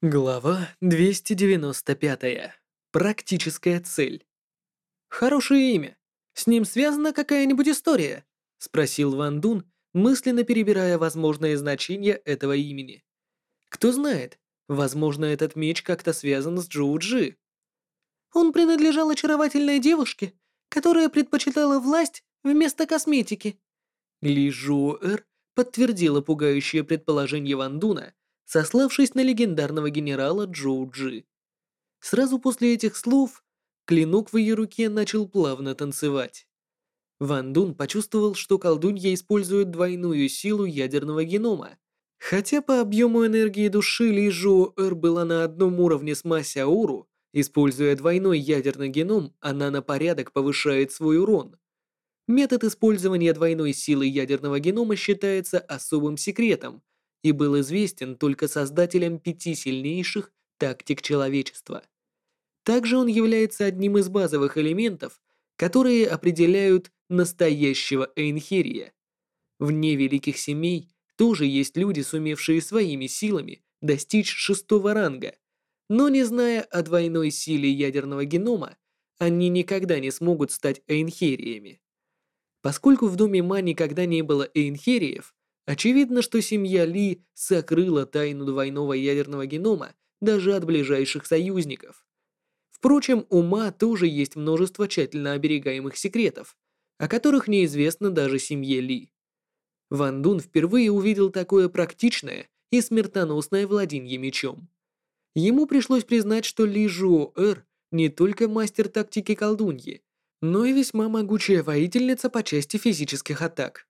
Глава 295. Практическая цель. Хорошее имя. С ним связана какая-нибудь история? спросил Ван Дун, мысленно перебирая возможные значения этого имени. Кто знает, возможно, этот меч как-то связан с Джоу Джи. Он принадлежал очаровательной девушке, которая предпочитала власть вместо косметики. Ли Жуэр подтвердила пугающее предположение Ван Дуна сославшись на легендарного генерала Джоу Джи. Сразу после этих слов клинок в ее руке начал плавно танцевать. Ван Дун почувствовал, что колдунья использует двойную силу ядерного генома. Хотя по объему энергии души Ли Жуо Эр была на одном уровне с Ма Сяору, используя двойной ядерный геном, она на порядок повышает свой урон. Метод использования двойной силы ядерного генома считается особым секретом, и был известен только создателям пяти сильнейших тактик человечества. Также он является одним из базовых элементов, которые определяют настоящего Эйнхерия. Вне великих семей тоже есть люди, сумевшие своими силами достичь шестого ранга, но не зная о двойной силе ядерного генома, они никогда не смогут стать Эйнхериями. Поскольку в доме Ма никогда не было Эйнхериев, Очевидно, что семья Ли сокрыла тайну двойного ядерного генома даже от ближайших союзников. Впрочем, у Ма тоже есть множество тщательно оберегаемых секретов, о которых неизвестно даже семье Ли. Ван Дун впервые увидел такое практичное и смертоносное владение мечом. Ему пришлось признать, что Ли Жуо Эр не только мастер тактики колдуньи, но и весьма могучая воительница по части физических атак.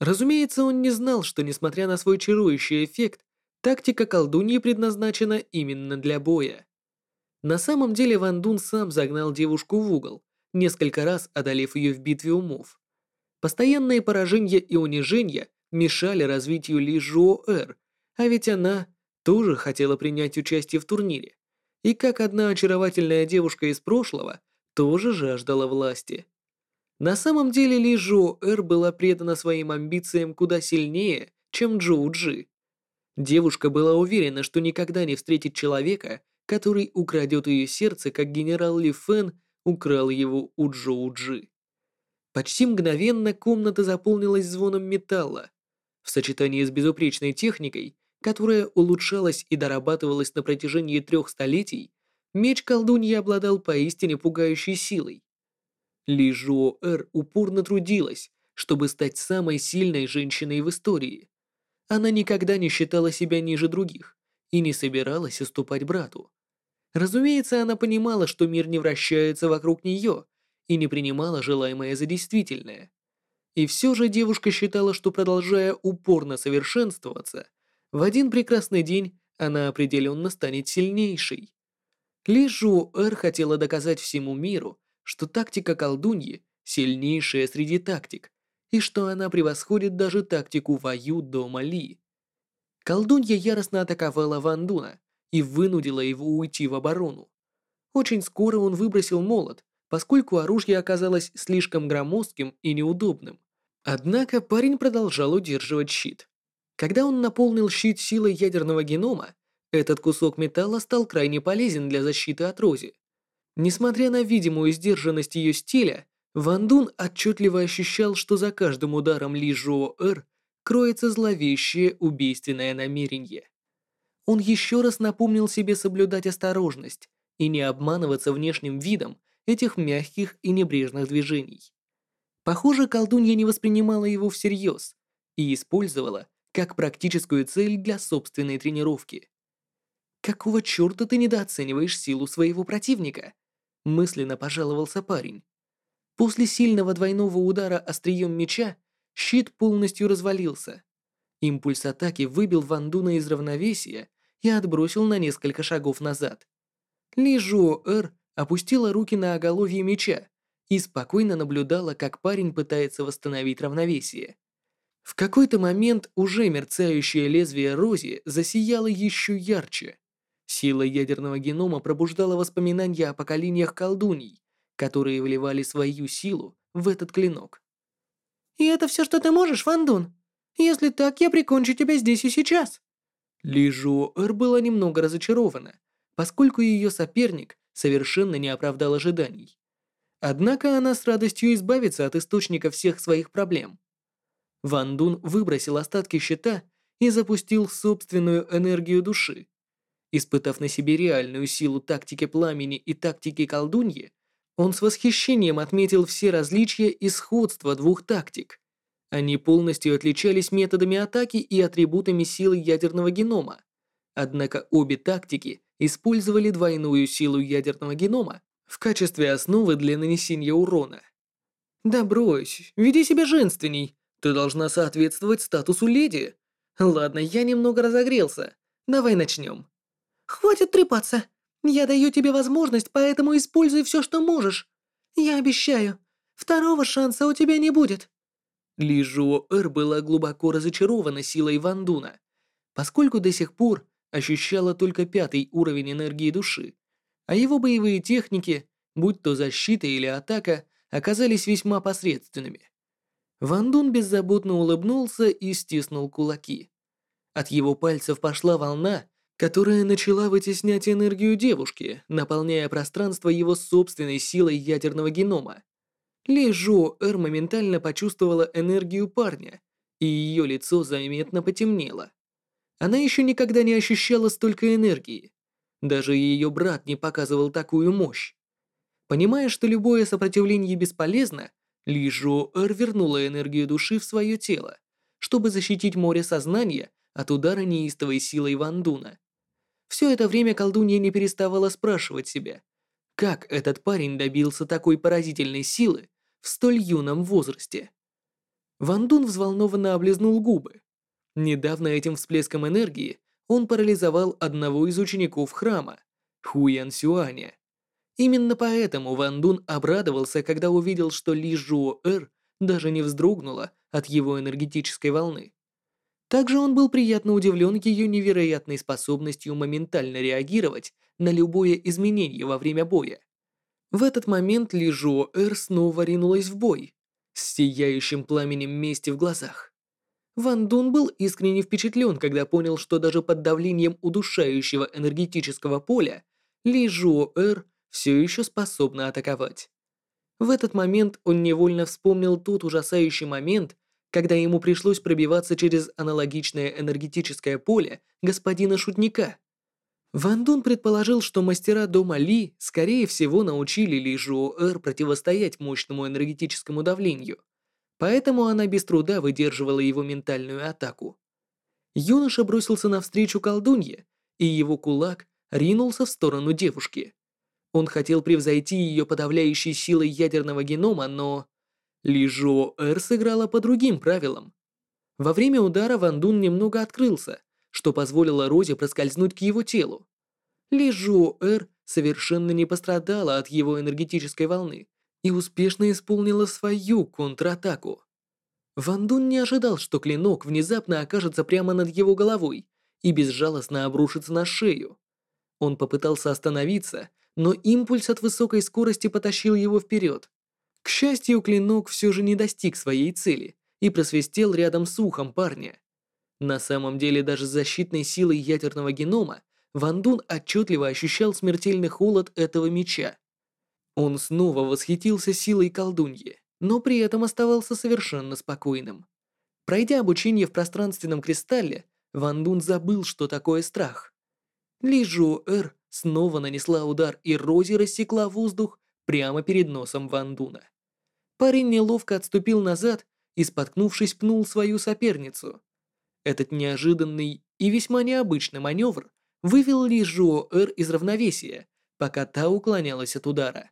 Разумеется, он не знал, что, несмотря на свой чарующий эффект, тактика колдуньи предназначена именно для боя. На самом деле Ван Дун сам загнал девушку в угол, несколько раз одолев ее в битве умов. Постоянные поражения и унижения мешали развитию Ли Жуо Эр, а ведь она тоже хотела принять участие в турнире. И как одна очаровательная девушка из прошлого, тоже жаждала власти. На самом деле Ли Жо Эр была предана своим амбициям куда сильнее, чем Джоу Джи. Девушка была уверена, что никогда не встретит человека, который украдет ее сердце, как генерал Ли Фэн украл его у Джоу Джи. Почти мгновенно комната заполнилась звоном металла. В сочетании с безупречной техникой, которая улучшалась и дорабатывалась на протяжении трех столетий, меч колдуньи обладал поистине пугающей силой. Ли Жуо Эр упорно трудилась, чтобы стать самой сильной женщиной в истории. Она никогда не считала себя ниже других и не собиралась уступать брату. Разумеется, она понимала, что мир не вращается вокруг нее и не принимала желаемое за действительное. И все же девушка считала, что продолжая упорно совершенствоваться, в один прекрасный день она определенно станет сильнейшей. Ли Жуо Эр хотела доказать всему миру, что тактика колдуньи сильнейшая среди тактик, и что она превосходит даже тактику Ваю дома Ли. Колдунья яростно атаковала Ван Дуна и вынудила его уйти в оборону. Очень скоро он выбросил молот, поскольку оружие оказалось слишком громоздким и неудобным. Однако парень продолжал удерживать щит. Когда он наполнил щит силой ядерного генома, этот кусок металла стал крайне полезен для защиты от Рози. Несмотря на видимую сдержанность ее стиля, Ван Дун отчетливо ощущал, что за каждым ударом Ли Жуо Эр кроется зловещее убийственное намерение. Он еще раз напомнил себе соблюдать осторожность и не обманываться внешним видом этих мягких и небрежных движений. Похоже, колдунья не воспринимала его всерьез и использовала как практическую цель для собственной тренировки. «Какого черта ты недооцениваешь силу своего противника?» Мысленно пожаловался парень. После сильного двойного удара острием меча щит полностью развалился. Импульс атаки выбил Ван Дуна из равновесия и отбросил на несколько шагов назад. Ли Жуо Эр опустила руки на оголовье меча и спокойно наблюдала, как парень пытается восстановить равновесие. В какой-то момент уже мерцающее лезвие Рози засияло еще ярче. Сила ядерного генома пробуждала воспоминания о поколениях колдуний, которые вливали свою силу в этот клинок. «И это все, что ты можешь, Фандун? Если так, я прикончу тебя здесь и сейчас!» Ли Жуэр была немного разочарована, поскольку ее соперник совершенно не оправдал ожиданий. Однако она с радостью избавится от источника всех своих проблем. Ван Дун выбросил остатки щита и запустил собственную энергию души. Испытав на себе реальную силу тактики пламени и тактики колдуньи, он с восхищением отметил все различия и сходства двух тактик. Они полностью отличались методами атаки и атрибутами силы ядерного генома. Однако обе тактики использовали двойную силу ядерного генома в качестве основы для нанесения урона. «Да брось, веди себя женственней. Ты должна соответствовать статусу леди. Ладно, я немного разогрелся. Давай начнем». «Хватит трепаться. Я даю тебе возможность, поэтому используй все, что можешь. Я обещаю, второго шанса у тебя не будет». Ли Жуо-Эр была глубоко разочарована силой Ван Дуна, поскольку до сих пор ощущала только пятый уровень энергии души, а его боевые техники, будь то защита или атака, оказались весьма посредственными. Ван Дун беззаботно улыбнулся и стиснул кулаки. От его пальцев пошла волна, которая начала вытеснять энергию девушки, наполняя пространство его собственной силой ядерного генома. Ли Жо Эр моментально почувствовала энергию парня, и ее лицо заметно потемнело. Она еще никогда не ощущала столько энергии. Даже ее брат не показывал такую мощь. Понимая, что любое сопротивление бесполезно, Ли Жо Эр вернула энергию души в свое тело, чтобы защитить море сознания от удара неистовой силой Вандуна. Все это время колдунья не переставала спрашивать себя, как этот парень добился такой поразительной силы в столь юном возрасте? Ван Дун взволнованно облизнул губы. Недавно этим всплеском энергии он парализовал одного из учеников храма, Хуян Сюаня. Именно поэтому Ван Дун обрадовался, когда увидел, что Ли Жуо Эр даже не вздрогнула от его энергетической волны. Также он был приятно удивлен ее невероятной способностью моментально реагировать на любое изменение во время боя. В этот момент Ли Жуо Эр снова ринулась в бой, с сияющим пламенем мести в глазах. Ван Дун был искренне впечатлен, когда понял, что даже под давлением удушающего энергетического поля Ли Жуо Эр все еще способна атаковать. В этот момент он невольно вспомнил тот ужасающий момент, когда ему пришлось пробиваться через аналогичное энергетическое поле господина Шутника. Ван Дун предположил, что мастера дома Ли, скорее всего, научили Ли Жуо-Эр противостоять мощному энергетическому давлению, поэтому она без труда выдерживала его ментальную атаку. Юноша бросился навстречу колдунье, и его кулак ринулся в сторону девушки. Он хотел превзойти ее подавляющей силой ядерного генома, но... Ли Жуо-Эр сыграла по другим правилам. Во время удара Ван Дун немного открылся, что позволило Розе проскользнуть к его телу. Ли Жуо-Эр совершенно не пострадала от его энергетической волны и успешно исполнила свою контратаку. Ван Дун не ожидал, что клинок внезапно окажется прямо над его головой и безжалостно обрушится на шею. Он попытался остановиться, но импульс от высокой скорости потащил его вперед. К счастью, клинок все же не достиг своей цели и просвистел рядом с ухом парня. На самом деле даже с защитной силой ядерного генома Ван Дун отчетливо ощущал смертельный холод этого меча. Он снова восхитился силой колдуньи, но при этом оставался совершенно спокойным. Пройдя обучение в пространственном кристалле, Ван Дун забыл, что такое страх. Ли Жуо Эр снова нанесла удар, и Рози рассекла воздух прямо перед носом Ван Дуна. Парень неловко отступил назад и, споткнувшись, пнул свою соперницу. Этот неожиданный и весьма необычный маневр вывел Ли Жуо Эр из равновесия, пока та уклонялась от удара.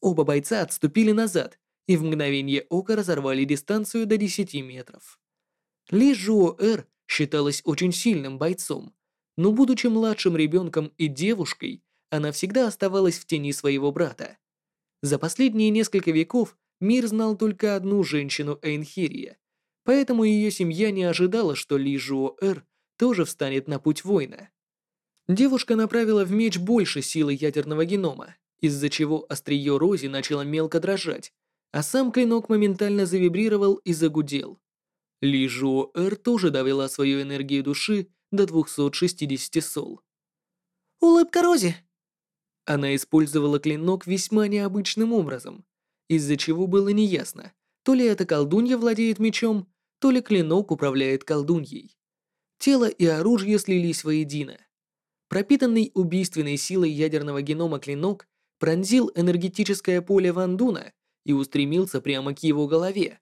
Оба бойца отступили назад и в мгновение ока разорвали дистанцию до 10 метров. Ли Жуо Эр считалась очень сильным бойцом, но будучи младшим ребенком и девушкой, она всегда оставалась в тени своего брата. За последние несколько веков мир знал только одну женщину Эйнхирия, поэтому ее семья не ожидала, что Ли Жуо-Эр тоже встанет на путь воина. Девушка направила в меч больше силы ядерного генома, из-за чего острие Рози начало мелко дрожать, а сам клинок моментально завибрировал и загудел. Ли Жуо-Эр тоже довела свою энергию души до 260 сол. «Улыбка Рози!» Она использовала клинок весьма необычным образом, из-за чего было неясно, то ли эта колдунья владеет мечом, то ли клинок управляет колдуньей. Тело и оружие слились воедино. Пропитанный убийственной силой ядерного генома клинок пронзил энергетическое поле Вандуна и устремился прямо к его голове.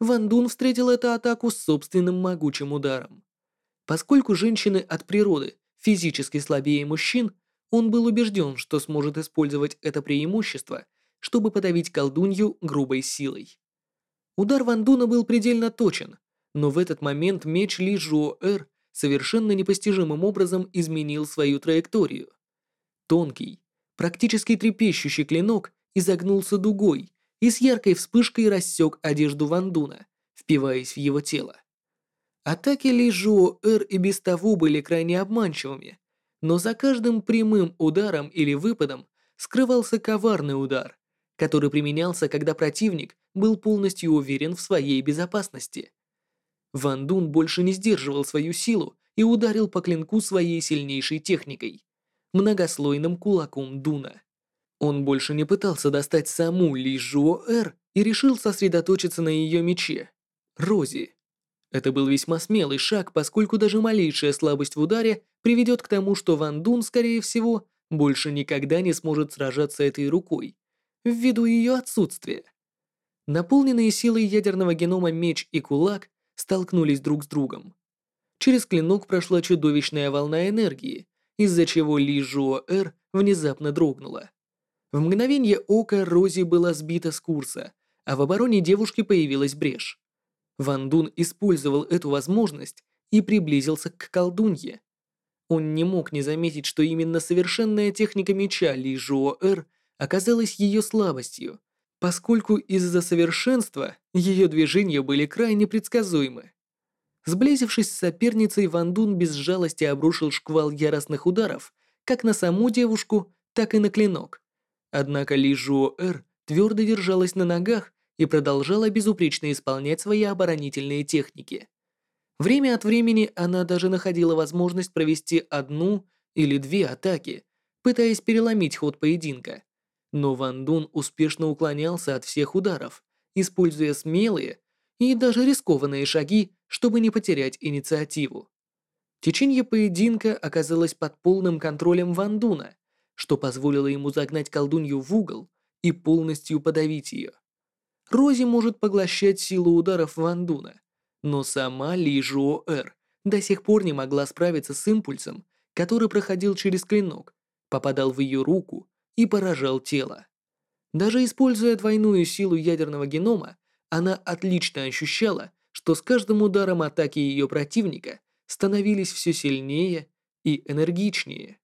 Вандун встретил эту атаку с собственным могучим ударом. Поскольку женщины от природы физически слабее мужчин, он был убежден, что сможет использовать это преимущество, чтобы подавить колдунью грубой силой. Удар Вандуна был предельно точен, но в этот момент меч Ли Жуо-Эр совершенно непостижимым образом изменил свою траекторию. Тонкий, практически трепещущий клинок изогнулся дугой и с яркой вспышкой рассек одежду Вандуна, впиваясь в его тело. Атаки Ли Жуо-Эр и без того были крайне обманчивыми, но за каждым прямым ударом или выпадом скрывался коварный удар, который применялся, когда противник был полностью уверен в своей безопасности. Ван Дун больше не сдерживал свою силу и ударил по клинку своей сильнейшей техникой – многослойным кулаком Дуна. Он больше не пытался достать саму Ли Жуо Эр и решил сосредоточиться на ее мече – Рози. Это был весьма смелый шаг, поскольку даже малейшая слабость в ударе приведет к тому, что Ван Дун, скорее всего, больше никогда не сможет сражаться этой рукой, ввиду ее отсутствия. Наполненные силой ядерного генома меч и кулак столкнулись друг с другом. Через клинок прошла чудовищная волна энергии, из-за чего Ли Жуо Эр внезапно дрогнула. В мгновение ока Рози была сбита с курса, а в обороне девушки появилась брешь. Ван Дун использовал эту возможность и приблизился к колдунье. Он не мог не заметить, что именно совершенная техника меча Ли Жуо Эр оказалась ее слабостью, поскольку из-за совершенства ее движения были крайне предсказуемы. Сблизившись с соперницей, Ван Дун без жалости обрушил шквал яростных ударов как на саму девушку, так и на клинок. Однако Ли Жуо Эр твердо держалась на ногах и продолжала безупречно исполнять свои оборонительные техники. Время от времени она даже находила возможность провести одну или две атаки, пытаясь переломить ход поединка. Но Ван Дун успешно уклонялся от всех ударов, используя смелые и даже рискованные шаги, чтобы не потерять инициативу. Течение поединка оказалось под полным контролем Ван Дуна, что позволило ему загнать колдунью в угол и полностью подавить ее. Рози может поглощать силу ударов Ван Дуна, но сама Ли Жуо Эр до сих пор не могла справиться с импульсом, который проходил через клинок, попадал в ее руку и поражал тело. Даже используя двойную силу ядерного генома, она отлично ощущала, что с каждым ударом атаки ее противника становились все сильнее и энергичнее.